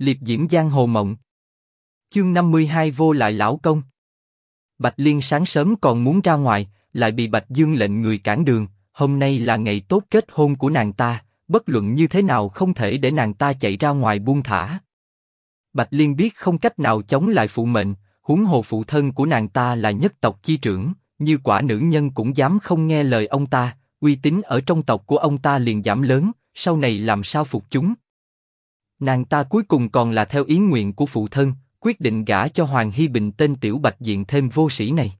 liệp diễm giang hồ mộng. Chương 52 vô lại lão công. Bạch Liên sáng sớm còn muốn ra ngoài, lại bị Bạch Dương lệnh người cản đường. Hôm nay là ngày tốt kết hôn của nàng ta, bất luận như thế nào không thể để nàng ta chạy ra ngoài buông thả. Bạch Liên biết không cách nào chống lại phụ mệnh, huống hồ phụ thân của nàng ta là nhất tộc chi trưởng, như quả nữ nhân cũng dám không nghe lời ông ta, uy tín ở trong tộc của ông ta liền giảm lớn, sau này làm sao phục chúng? Nàng ta cuối cùng còn là theo ý nguyện của phụ thân, quyết định gả cho Hoàng hi Bình tên tiểu bạch diện thêm vô sĩ này.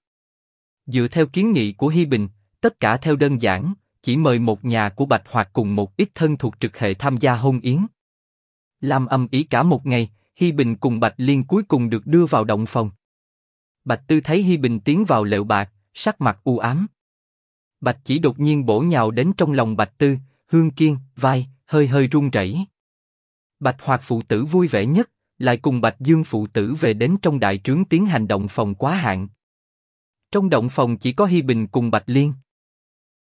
Dựa theo kiến nghị của hi Bình, tất cả theo đơn giản, chỉ mời một nhà của Bạch hoặc cùng một ít thân thuộc trực hệ tham gia hôn yến. Làm âm ý cả một ngày, hi Bình cùng Bạch Liên cuối cùng được đưa vào động phòng. Bạch Tư thấy hi Bình tiến vào lều bạc, sắc mặt u ám. Bạch chỉ đột nhiên bổ nhào đến trong lòng Bạch Tư, Hương Kiên, vai, hơi hơi run rẩy. Bạch Hoạt phụ tử vui vẻ nhất, lại cùng Bạch Dương phụ tử về đến trong đại trướng tiến hành động phòng quá hạn. Trong động phòng chỉ có Hi Bình cùng Bạch Liên.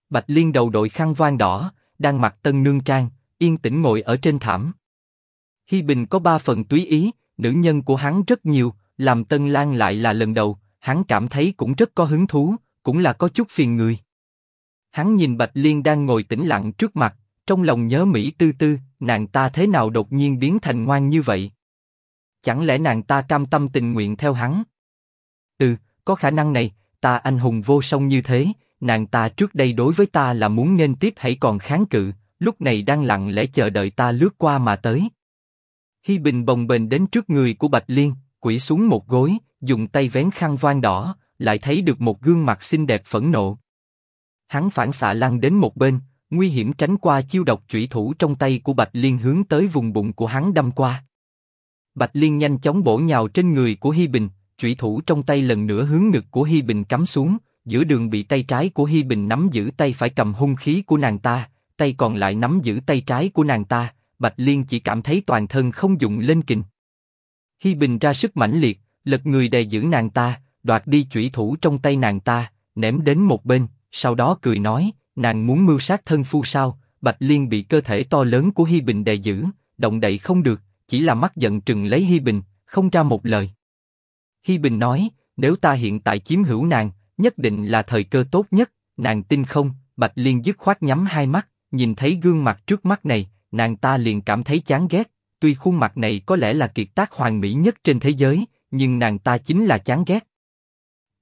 Bạch Liên đầu đội khăn voan đỏ, đang mặc tân nương trang, yên tĩnh ngồi ở trên thảm. Hi Bình có ba phần túy ý, nữ nhân của hắn rất nhiều, làm Tân Lan lại là lần đầu, hắn cảm thấy cũng rất có hứng thú, cũng là có chút phiền người. Hắn nhìn Bạch Liên đang ngồi tĩnh lặng trước mặt, trong lòng nhớ Mỹ Tư Tư, nàng ta thế nào đột nhiên biến thành ngoan như vậy? Chẳng lẽ nàng ta cam tâm tình nguyện theo hắn? Ừ, có khả năng này, ta anh hùng vô song như thế, nàng ta trước đây đối với ta là muốn nên tiếp hãy còn kháng cự, lúc này đang lặng lẽ chờ đợi ta lướt qua mà tới. Hi Bình bồng bềnh đến trước người của Bạch Liên, quỷ xuống một gối, dùng tay vén khăn voan đỏ, lại thấy được một gương mặt xinh đẹp phẫn nộ. Hắn phản xạ lăn đến một bên, nguy hiểm tránh qua chiêu độc chủy thủ trong tay của Bạch Liên hướng tới vùng bụng của hắn đâm qua. Bạch Liên nhanh chóng bổ nhào trên người của Hi Bình, chủy thủ trong tay lần nữa hướng ngực của Hi Bình cắm xuống, giữa đường bị tay trái của Hi Bình nắm giữ tay phải cầm hung khí của nàng ta, tay còn lại nắm giữ tay trái của nàng ta, Bạch Liên chỉ cảm thấy toàn thân không dụng lên kình. Hi Bình ra sức mãnh liệt, lật người đè giữ nàng ta, đoạt đi chủy thủ trong tay nàng ta, ném đến một bên, sau đó cười nói, nàng muốn mưu sát thân phu sao? Bạch Liên bị cơ thể to lớn của Hi Bình đè giữ, động đậy không được, chỉ là mắt giận trừng lấy Hi Bình, không ra một lời. Hi Bình nói, nếu ta hiện tại chiếm hữu nàng, nhất định là thời cơ tốt nhất. Nàng tin không? Bạch Liên dứt khoát nhắm hai mắt, nhìn thấy gương mặt trước mắt này, nàng ta liền cảm thấy chán ghét. Tuy khuôn mặt này có lẽ là kiệt tác hoàn mỹ nhất trên thế giới, nhưng nàng ta chính là chán ghét.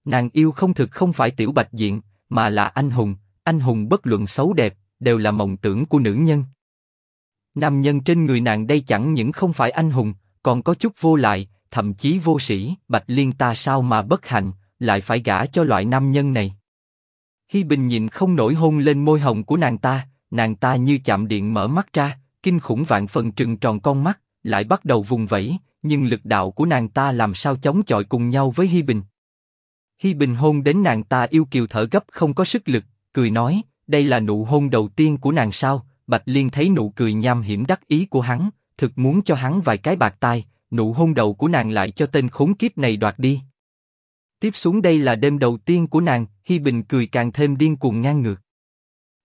Nàng yêu không thực không phải tiểu bạch diện, mà là anh hùng. Anh hùng bất luận xấu đẹp, đều là mộng tưởng của nữ nhân. Nam nhân trên người nàng đây chẳng những không phải anh hùng, còn có chút vô lại, thậm chí vô sĩ. Bạch Liên ta sao mà bất hạnh, lại phải gả cho loại nam nhân này. Hi Bình nhìn không nổi hôn lên môi hồng của nàng ta, nàng ta như chạm điện mở mắt ra, kinh khủng vạn phần trừng tròn con mắt, lại bắt đầu vùng vẫy, nhưng lực đạo của nàng ta làm sao chống chọi cùng nhau với Hi Bình. Hi Bình hôn đến nàng ta yêu kiều thở gấp không có sức lực, cười nói, đây là nụ hôn đầu tiên của nàng sao? Bạch Liên thấy nụ cười nham hiểm đắc ý của hắn, thực muốn cho hắn vài cái bạc tai, nụ hôn đầu của nàng lại cho tên khốn kiếp này đoạt đi. Tiếp xuống đây là đêm đầu tiên của nàng, Hi Bình cười càng thêm điên cuồng ngang ngược.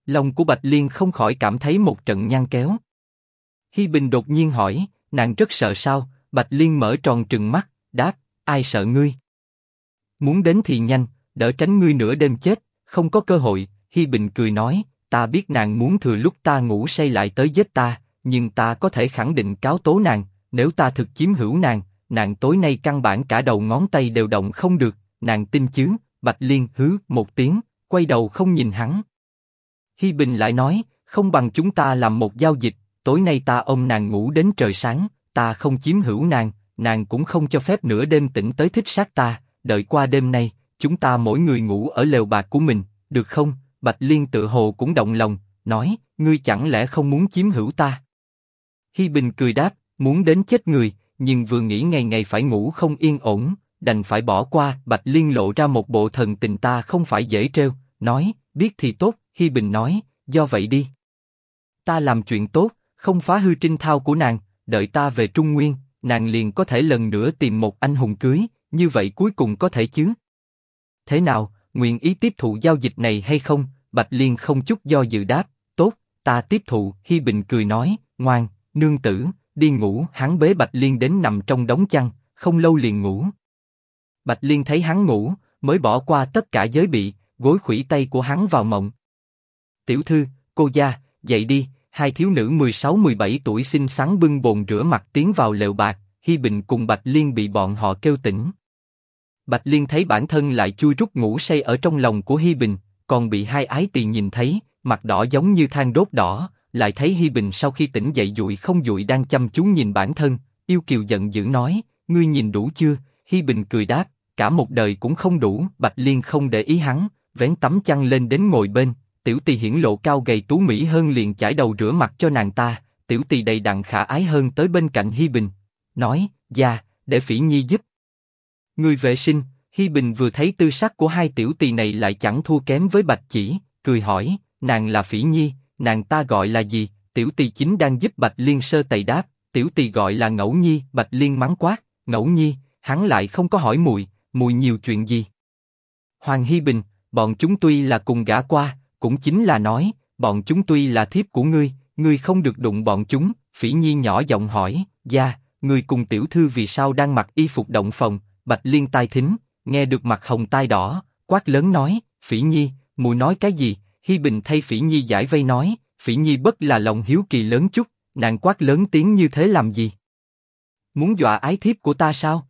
Lòng của Bạch Liên không khỏi cảm thấy một trận nhăn kéo. Hi Bình đột nhiên hỏi, nàng rất sợ sao? Bạch Liên mở tròn trừng mắt, đáp, ai sợ ngươi? Muốn đến thì nhanh, đỡ tránh ngươi nửa đêm chết, không có cơ hội. Hi Bình cười nói, ta biết nàng muốn thừa lúc ta ngủ say lại tới giết ta, nhưng ta có thể khẳng định cáo tố nàng, nếu ta thực chiếm hữu nàng, nàng tối nay căn bản cả đầu ngón tay đều động không được, nàng tin chứ? Bạch Liên hứ một tiếng, quay đầu không nhìn hắn. Hi Bình lại nói, không bằng chúng ta làm một giao dịch, tối nay ta ôm nàng ngủ đến trời sáng, ta không chiếm hữu nàng, nàng cũng không cho phép nửa đêm tỉnh tới thích sát ta, đợi qua đêm nay, chúng ta mỗi người ngủ ở lều bạc của mình, được không? Bạch Liên tự hồ cũng động lòng, nói, ngươi chẳng lẽ không muốn chiếm hữu ta? Hi Bình cười đáp, muốn đến chết người, nhưng vừa nghĩ ngày ngày phải ngủ không yên ổn, đành phải bỏ qua. Bạch Liên lộ ra một bộ thần tình ta không phải dễ treo, nói, biết thì tốt. Hi Bình nói, do vậy đi. Ta làm chuyện tốt, không phá hư trinh thao của nàng, đợi ta về Trung Nguyên, nàng liền có thể lần nữa tìm một anh hùng cưới, như vậy cuối cùng có thể chứ? Thế nào, nguyện ý tiếp thụ giao dịch này hay không? Bạch Liên không chút do dự đáp, tốt, ta tiếp thụ. Hi Bình cười nói, ngoan, nương tử, đi ngủ. Hắn bế Bạch Liên đến nằm trong đống chăn, không lâu liền ngủ. Bạch Liên thấy hắn ngủ, mới bỏ qua tất cả giới bị, gối khủy tay của hắn vào mộng. Tiểu thư, cô gia, dậy đi, hai thiếu nữ 16-17 tuổi xinh xắn bưng bồn rửa mặt tiến vào lều bạc, Hi Bình cùng Bạch Liên bị bọn họ kêu tỉnh. Bạch Liên thấy bản thân lại chui rút ngủ say ở trong lòng của Hi Bình, còn bị hai ái tỳ nhìn thấy, mặt đỏ giống như than đốt đỏ, lại thấy Hi Bình sau khi tỉnh dậy dụi không dụi đang chăm chú nhìn bản thân, yêu kiều giận dữ nói, ngươi nhìn đủ chưa? Hi Bình cười đáp, cả một đời cũng không đủ. Bạch Liên không để ý hắn, vén tấm chăn lên đến ngồi bên, tiểu tỳ hiển lộ cao gầy tú mỹ hơn liền chải đầu rửa mặt cho nàng ta, tiểu tỳ đầy đặn khả ái hơn tới bên cạnh Hi Bình, nói, gia, để Phỉ Nhi giúp. Người vệ sinh, Hi Bình vừa thấy tư sắc của hai tiểu tỳ này lại chẳng thua kém với Bạch Chỉ, cười hỏi, nàng là Phỉ Nhi, nàng ta gọi là gì? Tiểu tỳ chính đang giúp Bạch Liên sơ tẩy đáp, tiểu tỳ gọi là Ngẫu Nhi, Bạch Liên mắng quát, Ngẫu Nhi, hắn lại không có hỏi mùi, mùi nhiều chuyện gì. Hoàng Hi Bình, bọn chúng tuy là cùng gã qua, cũng chính là nói, bọn chúng tuy là thiếp của ngươi, ngươi không được đụng bọn chúng. Phỉ Nhi nhỏ giọng hỏi, gia, người cùng tiểu thư vì sao đang mặc y phục động phòng? Bạch Liên tai thính, nghe được mặt hồng tai đỏ, quát lớn nói, Phỉ Nhi, mùi nói cái gì? Hi Bình thay Phỉ Nhi giải vây nói, Phỉ Nhi bất là lòng hiếu kỳ lớn chút, nàng quát lớn tiếng như thế làm gì? Muốn dọa ái thiếp của ta sao?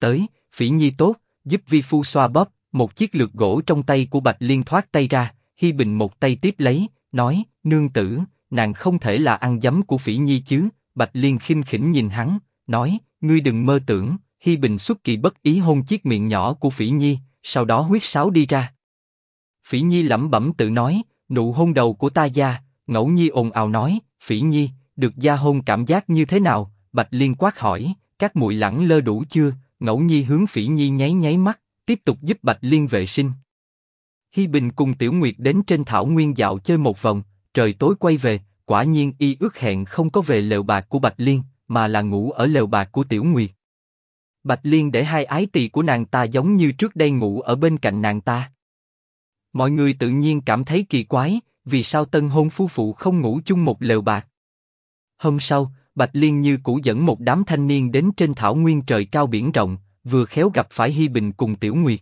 Tới, Phỉ Nhi tốt, giúp vi phu xoa bóp. Một chiếc lược gỗ trong tay của Bạch Liên thoát tay ra, Hi Bình một tay tiếp lấy, nói, nương tử, nàng không thể là ăn dấm của Phỉ Nhi chứ? Bạch Liên khinh khỉnh nhìn hắn, nói, ngươi đừng mơ tưởng. Hi Bình xuất kỳ bất ý hôn chiếc miệng nhỏ của Phỉ Nhi, sau đó huyết sáo đi ra. Phỉ Nhi lẩm bẩm tự nói, nụ hôn đầu của ta gia, ngẫu nhi ồn ào nói, Phỉ Nhi, được gia hôn cảm giác như thế nào? Bạch Liên quát hỏi, các muội lẳng lơ đủ chưa? Ngẫu nhi hướng Phỉ Nhi nháy nháy mắt, tiếp tục giúp Bạch Liên vệ sinh. Hi Bình cùng Tiểu Nguyệt đến trên thảo nguyên dạo chơi một vòng, trời tối quay về, quả nhiên y ước hẹn không có về lều bạc của Bạch Liên, mà là ngủ ở lều bạc của Tiểu Nguyệt. Bạch Liên để hai ái tỳ của nàng ta giống như trước đây ngủ ở bên cạnh nàng ta. Mọi người tự nhiên cảm thấy kỳ quái, vì sao tân hôn phu phụ không ngủ chung một lều bạc. Hôm sau, Bạch Liên như cũ dẫn một đám thanh niên đến trên thảo nguyên trời cao biển rộng, vừa khéo gặp phải Hi Bình cùng Tiểu Nguyệt.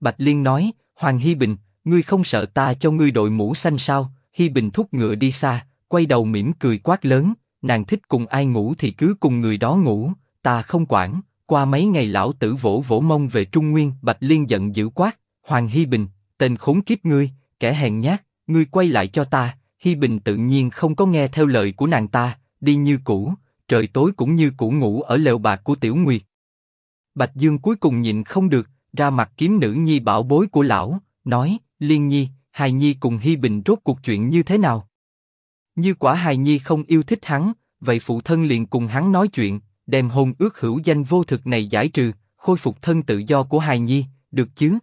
Bạch Liên nói, Hoàng Hi Bình, ngươi không sợ ta cho ngươi đội mũ xanh sao? Hi Bình thúc ngựa đi xa, quay đầu mỉm cười quát lớn, nàng thích cùng ai ngủ thì cứ cùng người đó ngủ, ta không quản. Qua mấy ngày lão tử vỗ vỗ mông về Trung Nguyên, Bạch Liên giận dữ quát, Hoàng hy Bình, tên khốn kiếp ngươi, kẻ hèn nhát, ngươi quay lại cho ta. hy Bình tự nhiên không có nghe theo lời của nàng ta, đi như cũ, trời tối cũng như cũ ngủ ở lều bạc của Tiểu Nguyệt. Bạch Dương cuối cùng nhịn không được, ra mặt kiếm nữ nhi bảo bối của lão, nói, Liên Nhi, Hài Nhi cùng hy Bình rốt cuộc chuyện như thế nào? Như quả Hài Nhi không yêu thích hắn, vậy phụ thân liền cùng hắn nói chuyện, đem hôn ước hữu danh vô thực này giải trừ, khôi phục thân tự do của Hài Nhi, được chứ?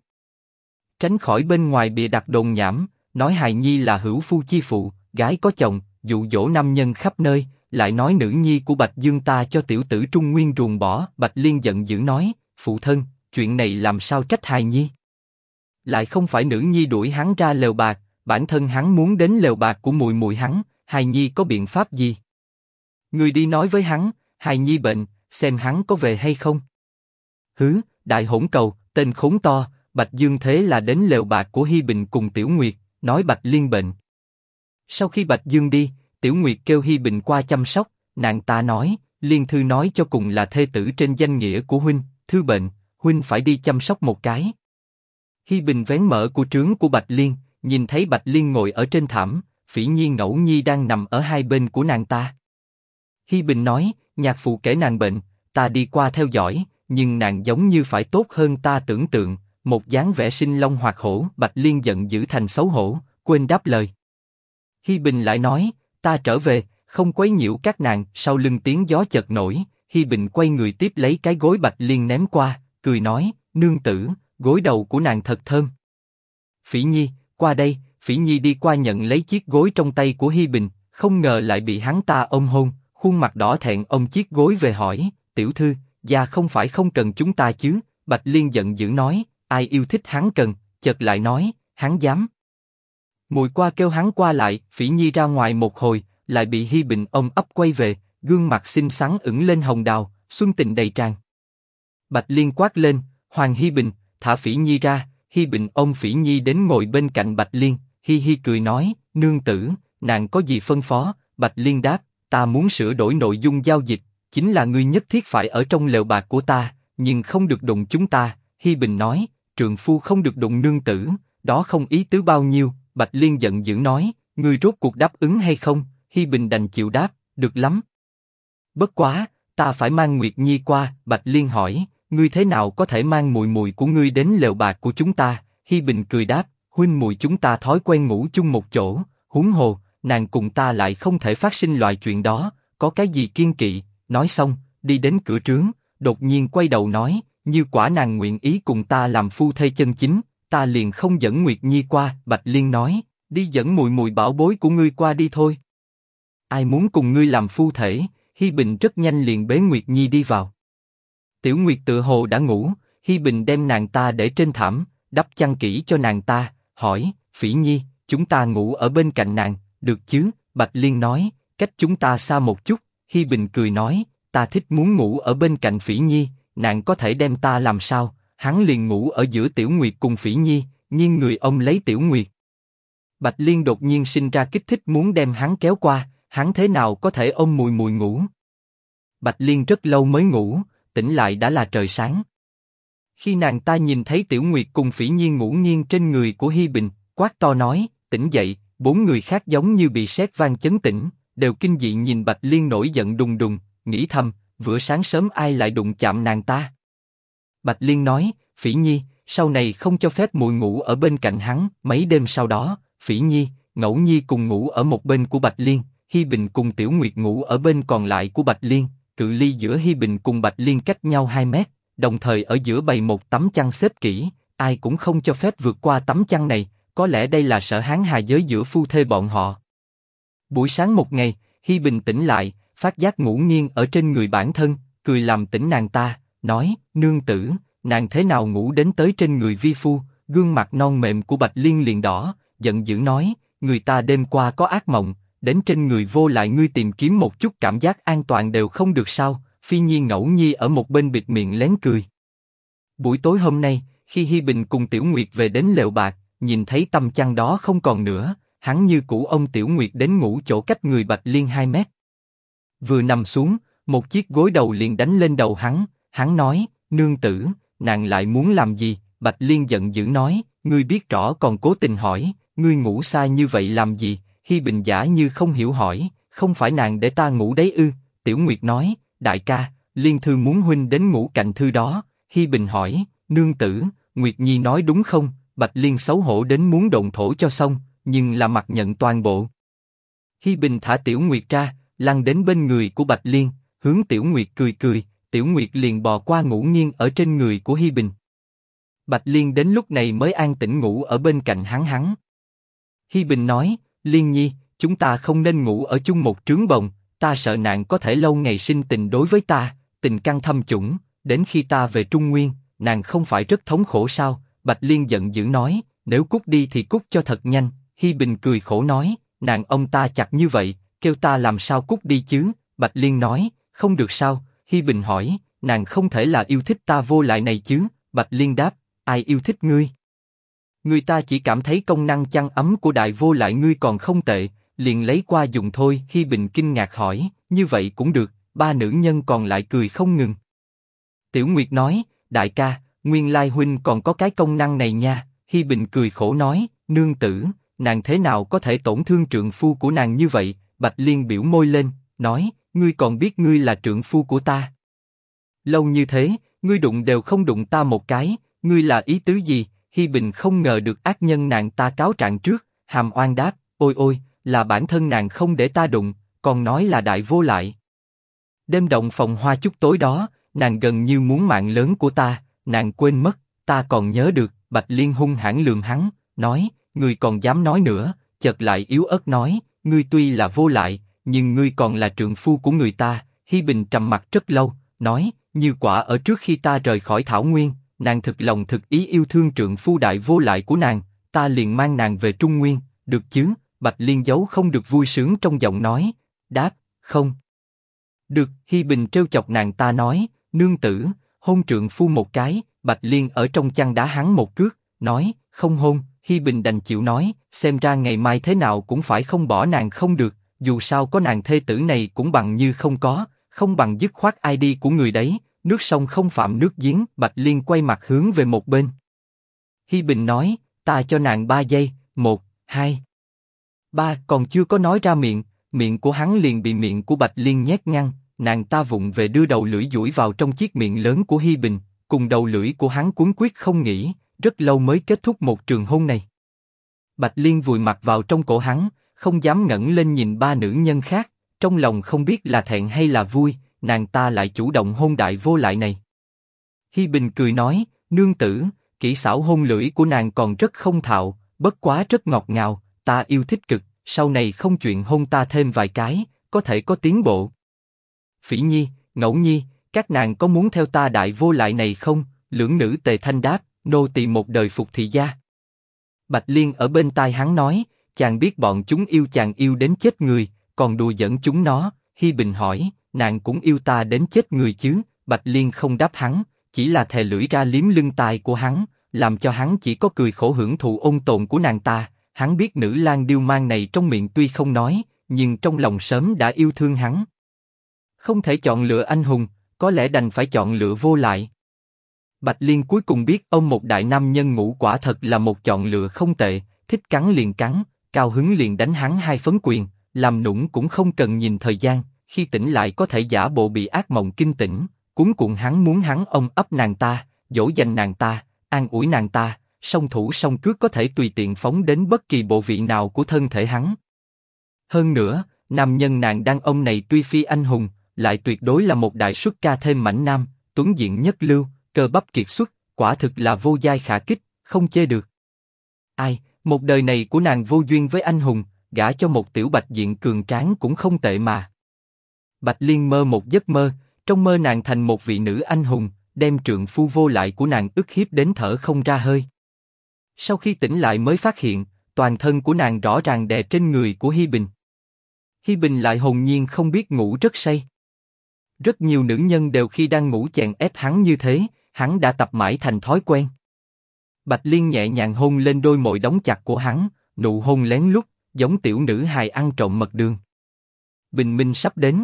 Tránh khỏi bên ngoài bịa đặt đồn nhảm, nói Hài Nhi là hữu phu chi phụ, gái có chồng, dụ dỗ nam nhân khắp nơi, lại nói nữ nhi của Bạch Dương ta cho tiểu tử Trung Nguyên ruồng bỏ. Bạch Liên giận dữ nói, phụ thân, chuyện này làm sao trách hài nhi? Lại không phải nữ nhi đuổi hắn ra lều bạc, bản thân hắn muốn đến lều bạc của mùi mùi hắn, hài nhi có biện pháp gì? Người đi nói với hắn, hài nhi bệnh, xem hắn có về hay không. Hứ, đại hỗn cầu, tên khốn to, Bạch Dương thế là đến lều bạc của Hi Bình cùng Tiểu Nguyệt, nói Bạch Liên bệnh. Sau khi Bạch Dương đi, Tiểu Nguyệt kêu Hi Bình qua chăm sóc, nàng ta nói, Liên Thư nói cho cùng là thê tử trên danh nghĩa của huynh, Thư bệnh, huynh phải đi chăm sóc một cái. Hi Bình vén mở của trướng của Bạch Liên, nhìn thấy Bạch Liên ngồi ở trên thảm, Phỉ Nhi Ngẫu Nhi đang nằm ở hai bên của nàng ta. Hi Bình nói, nhạc phụ kể nàng bệnh, ta đi qua theo dõi, nhưng nàng giống như phải tốt hơn ta tưởng tượng, một dáng vẻ sinh long hoạt hổ. Bạch Liên giận dữ thành xấu hổ, quên đáp lời. Hi Bình lại nói, ta trở về, không quấy nhiễu các nàng. Sau lưng tiếng gió chợt nổi, Hi Bình quay người tiếp lấy cái gối Bạch Liên ném qua, cười nói, nương tử, gối đầu của nàng thật thơm. Phỉ Nhi, qua đây. Phỉ Nhi đi qua nhận lấy chiếc gối trong tay của Hi Bình, không ngờ lại bị hắn ta ôm hôn, khuôn mặt đỏ thẹn ông chiếc gối về hỏi, tiểu thư, gia không phải không cần chúng ta chứ? Bạch Liên giận dữ nói, ai yêu thích hắn cần, chợt lại nói, hắn dám. Mùi qua kêu hắn qua lại, Phỉ Nhi ra ngoài một hồi, lại bị Hi Bình ông ấp quay về, gương mặt xinh xắn ửng lên hồng đào, xuân tình đầy tràn. Bạch Liên quát lên, Hoàng Hi Bình, thả Phỉ Nhi ra. Hi Bình ông Phỉ Nhi đến ngồi bên cạnh Bạch Liên, hi hi cười nói, nương tử, nàng có gì phân phó? Bạch Liên đáp, ta muốn sửa đổi nội dung giao dịch, chính là ngươi nhất thiết phải ở trong lều bạc của ta, nhưng không được đụng chúng ta. Hi Bình nói, trường phu không được đụng nương tử, đó không ý tứ bao nhiêu. Bạch Liên giận dữ nói, ngươi rốt cuộc đáp ứng hay không? Hi Bình đành chịu đáp, được lắm. Bất quá, ta phải mang Nguyệt Nhi qua. Bạch Liên hỏi, ngươi thế nào có thể mang mùi mùi của ngươi đến lều bạc của chúng ta? Hi Bình cười đáp, huynh mùi chúng ta thói quen ngủ chung một chỗ, huống hồ, nàng cùng ta lại không thể phát sinh loại chuyện đó, có cái gì kiên kỵ? Nói xong, đi đến cửa trướng, đột nhiên quay đầu nói, như quả nàng nguyện ý cùng ta làm phu thê chân chính, ta liền không dẫn Nguyệt Nhi qua. Bạch Liên nói, đi dẫn mùi mùi bảo bối của ngươi qua đi thôi. Ai muốn cùng ngươi làm phu thể? Hi Bình rất nhanh liền bế Nguyệt Nhi đi vào. Tiểu Nguyệt tự hồ đã ngủ, Hi Bình đem nàng ta để trên thảm, đắp chăn kỹ cho nàng ta, hỏi, Phỉ Nhi, chúng ta ngủ ở bên cạnh nàng, được chứ? Bạch Liên nói, cách chúng ta xa một chút. Hi Bình cười nói, ta thích muốn ngủ ở bên cạnh Phỉ Nhi, nàng có thể đem ta làm sao? Hắn liền ngủ ở giữa Tiểu Nguyệt cùng Phỉ Nhi, nhưng người ông lấy Tiểu Nguyệt. Bạch Liên đột nhiên sinh ra kích thích muốn đem hắn kéo qua, hắn thế nào có thể ôm mùi mùi ngủ? Bạch Liên rất lâu mới ngủ, tỉnh lại đã là trời sáng. Khi nàng ta nhìn thấy Tiểu Nguyệt cùng Phỉ Nhi ngủ nghiêng trên người của Hi Bình, quát to nói, tỉnh dậy, bốn người khác giống như bị sét vang chấn tĩnh đều kinh dị nhìn Bạch Liên nổi giận đùng đùng, nghĩ thầm, vừa sáng sớm ai lại đụng chạm nàng ta? Bạch Liên nói, Phỉ Nhi, sau này không cho phép mùi ngủ ở bên cạnh hắn. Mấy đêm sau đó, Phỉ Nhi, Ngẫu Nhi cùng ngủ ở một bên của Bạch Liên, Hi Bình cùng Tiểu Nguyệt ngủ ở bên còn lại của Bạch Liên. Cự ly giữa Hi Bình cùng Bạch Liên cách nhau 2 mét, đồng thời ở giữa bày một tấm chăn xếp kỹ, ai cũng không cho phép vượt qua tấm chăn này. Có lẽ đây là sở hán hà giới giữa phu thê bọn họ. Buổi sáng một ngày, Hi Bình tĩnh lại, phát giác ngủ nghiêng ở trên người bản thân, cười làm tỉnh nàng ta, nói: nương tử, nàng thế nào ngủ đến tới trên người vi phu? Gương mặt non mềm của Bạch Liên liền đỏ, giận dữ nói: người ta đêm qua có ác mộng, đến trên người vô lại ngươi tìm kiếm một chút cảm giác an toàn đều không được sao? Phi Nhi ngẫu nhi ở một bên bịt miệng lén cười. Buổi tối hôm nay, khi Hi Bình cùng Tiểu Nguyệt về đến lều bạc, nhìn thấy tâm chăn đó không còn nữa, hắn như cũ ông Tiểu Nguyệt đến ngủ chỗ cách người Bạch Liên 2 mét. Vừa nằm xuống, một chiếc gối đầu liền đánh lên đầu hắn, hắn nói, nương tử, nàng lại muốn làm gì? Bạch Liên giận dữ nói, ngươi biết rõ còn cố tình hỏi, ngươi ngủ sai như vậy làm gì? Hi Bình giả như không hiểu hỏi, không phải nàng để ta ngủ đấy ư? Tiểu Nguyệt nói, đại ca, Liên Thư muốn huynh đến ngủ cạnh thư đó. Hi Bình hỏi, nương tử, Nguyệt Nhi nói đúng không? Bạch Liên xấu hổ đến muốn độn thổ cho xong, nhưng là mặt nhận toàn bộ. Hi Bình thả Tiểu Nguyệt ra, lăn đến bên người của Bạch Liên, hướng Tiểu Nguyệt cười cười, Tiểu Nguyệt liền bò qua ngủ nghiêng ở trên người của Hi Bình. Bạch Liên đến lúc này mới an tĩnh ngủ ở bên cạnh hắn hắn. Hi Bình nói, Liên Nhi, chúng ta không nên ngủ ở chung một trướng bồng, ta sợ nạn có thể lâu ngày sinh tình đối với ta, tình căng thâm chủng, đến khi ta về Trung Nguyên, nàng không phải rất thống khổ sao? Bạch Liên giận dữ nói, nếu cút đi thì cút cho thật nhanh. Hi Bình cười khổ nói, nàng ông ta chặt như vậy, kêu ta làm sao cút đi chứ? Bạch Liên nói, không được sao? Hi Bình hỏi, nàng không thể là yêu thích ta vô lại này chứ? Bạch Liên đáp, ai yêu thích ngươi? Người ta chỉ cảm thấy công năng chăn ấm của đại vô lại ngươi còn không tệ, liền lấy qua dùng thôi. Hi Bình kinh ngạc hỏi, như vậy cũng được. Ba nữ nhân còn lại cười không ngừng. Tiểu Nguyệt nói, đại ca, nguyên lai huynh còn có cái công năng này nha. Hi Bình cười khổ nói, nương tử, nàng thế nào có thể tổn thương trượng phu của nàng như vậy? Bạch Liên biểu môi lên, nói, ngươi còn biết ngươi là trượng phu của ta. Lâu như thế, ngươi đụng đều không đụng ta một cái, ngươi là ý tứ gì? Hi Bình không ngờ được ác nhân nàng ta cáo trạng trước, hàm oan đáp, ôi ôi, là bản thân nàng không để ta đụng, còn nói là đại vô lại. Đêm động phòng hoa chút tối đó, nàng gần như muốn mạng lớn của ta, nàng quên mất, ta còn nhớ được. Bạch Liên hung hãn lườm hắn, nói, ngươi còn dám nói nữa, chợt lại yếu ớt nói, ngươi tuy là vô lại, nhưng ngươi còn là trượng phu của người ta. Hi Bình trầm mặt rất lâu, nói, như quả ở trước khi ta rời khỏi Thảo Nguyên, nàng thực lòng thực ý yêu thương trượng phu đại vô lại của nàng, ta liền mang nàng về Trung Nguyên, được chứ? Bạch Liên giấu không được vui sướng trong giọng nói, đáp, không. Được, Hi Bình trêu chọc nàng ta nói, nương tử, hôn trượng phu một cái, Bạch Liên ở trong chăn đá hắn một cước, nói, không hôn, Hi Bình đành chịu nói, xem ra ngày mai thế nào cũng phải không bỏ nàng không được, dù sao có nàng thê tử này cũng bằng như không có, không bằng dứt khoát ai đi của người đấy, nước sông không phạm nước giếng. Bạch Liên quay mặt hướng về một bên. Hi Bình nói, ta cho nàng ba giây, một, hai, ba, còn chưa có nói ra miệng, miệng của hắn liền bị miệng của Bạch Liên nhét ngăn, nàng ta vụng về đưa đầu lưỡi duỗi vào trong chiếc miệng lớn của Hi Bình, cùng đầu lưỡi của hắn cuốn quyết không nghĩ, rất lâu mới kết thúc một trường hôn này. Bạch Liên vùi mặt vào trong cổ hắn, không dám ngẩng lên nhìn ba nữ nhân khác, trong lòng không biết là thẹn hay là vui, nàng ta lại chủ động hôn đại vô lại này. Hi Bình cười nói, nương tử, kỹ xảo hôn lưỡi của nàng còn rất không thạo, bất quá rất ngọt ngào, ta yêu thích cực, sau này không chuyện hôn ta thêm vài cái, có thể có tiến bộ. Phỉ Nhi, Ngẫu Nhi, các nàng có muốn theo ta đại vô lại này không? Lưỡng nữ tề thanh đáp, nô tỳ một đời phục thị gia. Bạch Liên ở bên tai hắn nói, chàng biết bọn chúng yêu chàng yêu đến chết người, còn đùa giỡn chúng nó. Hi Bình hỏi, nàng cũng yêu ta đến chết người chứ? Bạch Liên không đáp hắn, chỉ là thè lưỡi ra liếm lưng tai của hắn, làm cho hắn chỉ có cười khổ hưởng thụ ôn tồn của nàng ta. Hắn biết nữ lang điêu mang này trong miệng tuy không nói, nhưng trong lòng sớm đã yêu thương hắn. Không thể chọn lựa anh hùng, có lẽ đành phải chọn lựa vô lại. Bạch Liên cuối cùng biết ông một đại nam nhân ngũ quả thật là một chọn lựa không tệ, thích cắn liền cắn, cao hứng liền đánh hắn hai phấn quyền, làm nũng cũng không cần nhìn thời gian, khi tỉnh lại có thể giả bộ bị ác mộng kinh tỉnh, cuốn cuộn hắn muốn hắn ông ấp nàng ta, dỗ dành nàng ta, an ủi nàng ta, song thủ song cước có thể tùy tiện phóng đến bất kỳ bộ vị nào của thân thể hắn. Hơn nữa, nam nhân nàng đang ông này tuy phi anh hùng, lại tuyệt đối là một đại xuất ca thêm mảnh nam, tuấn diện nhất lưu, cơ bắp kiệt xuất, quả thực là vô giai khả kích, không chê được. Ai, một đời này của nàng vô duyên với anh hùng, gả cho một tiểu bạch diện cường tráng cũng không tệ mà. Bạch Liên mơ một giấc mơ, trong mơ nàng thành một vị nữ anh hùng, đem trượng phu vô lại của nàng ức hiếp đến thở không ra hơi. Sau khi tỉnh lại mới phát hiện, toàn thân của nàng rõ ràng đè trên người của Hi Bình. Hi Bình lại hồn nhiên không biết ngủ rất say. Rất nhiều nữ nhân đều khi đang ngủ chèn ép hắn như thế, hắn đã tập mãi thành thói quen. Bạch Liên nhẹ nhàng hôn lên đôi môi đóng chặt của hắn, nụ hôn lén lút, giống tiểu nữ hài ăn trộm mật đường. Bình minh sắp đến.